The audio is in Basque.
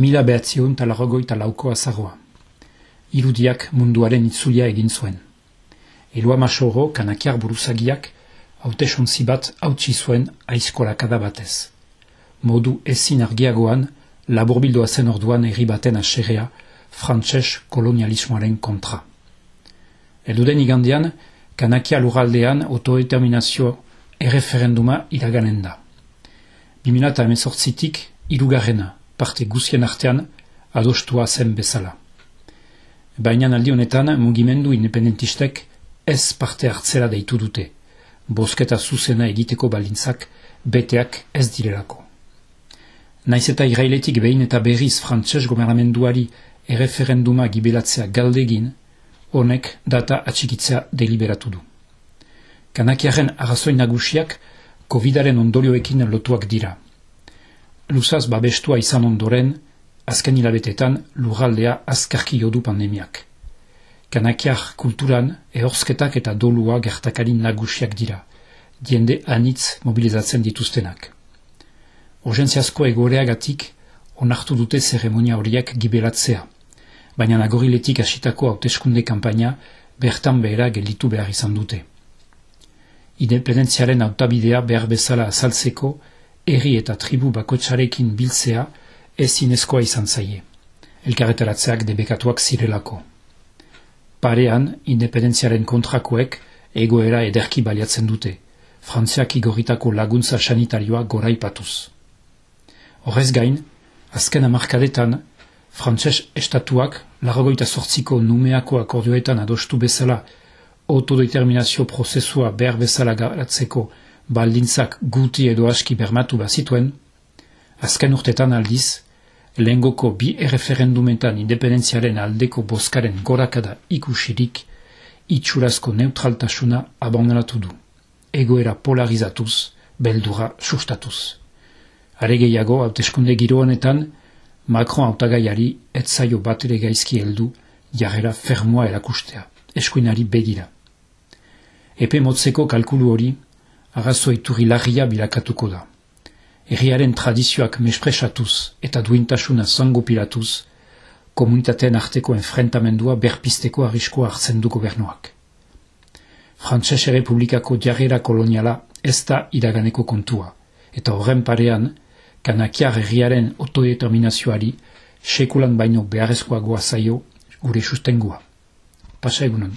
Mila behatzion talarrogoi talauko azaroa. Irudiak munduaren itzulia egin zuen. Elua masoro kanakiar buruzagiak haute bat hautsi zuen aizkolakada batez. Modu ezin argiagoan, laburbildoa zen orduan herri baten aserrea, frantses kolonialismoaren kontra. Elduden igandian, kanakia lurraldean autodeterminazio erreferenduma iraganen da. 2018tik irugarrena, parte guzien artean, adostua zen bezala. Baina aldi honetan mugimendu independentistek ez parte hartzera deitu dute, bosketa zuzena egiteko balintzak beteak ez direlako. Naiz eta irailetik behin eta berriz frantses gobernamenduari erreferenduma gibelatzea galdegin, honek data atxikitzea deliberatu du. Kanakiaren arrazoi nagusiak COVID-aren ondorioekin lotuak dira. Luzaz babestua izan ondoren, azken hilabetetan lurraldea azkarki jodu pandemiak. Kanakiar kulturan ehorzketak eta dolua gertakari nagusiak dira, diende anitz mobilizatzen dituztenak. Urgentziazko egoreagatik onartu dute zeremonia horiek gibelatzea, baina nagoriletik asitako hauteskunde kanpaina bertan behera gelditu behar izan dute. Independentziaren autabidea behar bezala azaltzeko, herri eta tribu bakotxarekin biltzea ez zinezkoa izan zaie. Elkarretaratzeak debekatuak zirelako. Parean, independentziaren kontrakoek egoera ederki baliatzen dute, frantziak igoritako laguntza sanitarioa goraipatuz. Horrez gain, azken amarkadetan, frantses estatuak largoita sortziko numeako akordioetan adostu bezala autodeterminazio prozesua behar bezala garatzeko baldintzak guti edo aski bermatu bazituen, azken urtetan aldiz, lehengoko bi erreferendumentan independentziaren aldeko boskaren gorakada ikusirik, itxurazko neutraltasuna abandonatu du. Egoera polarizatuz, beldura sustatuz. Are gehiago, hauteskunde giroanetan, Macron autagaiari etzaio bat ere gaizki heldu jarrera fermoa erakustea, eskuinari begira. Epe motzeko kalkulu hori, arrazoi turi larria bilakatuko da erriaren tradizioak mespresatuz eta duintasuna zango pilatuz, komunitateen arteko enfrentamendua berpisteko arriskoa hartzen du gobernuak. Frantses Republikako jarrera koloniala ez da iraganeko kontua, eta horren parean, kanakiar herriaren autodeterminazioari sekulan baino beharrezkoagoa zaio gure sustengua. Pasa egunon.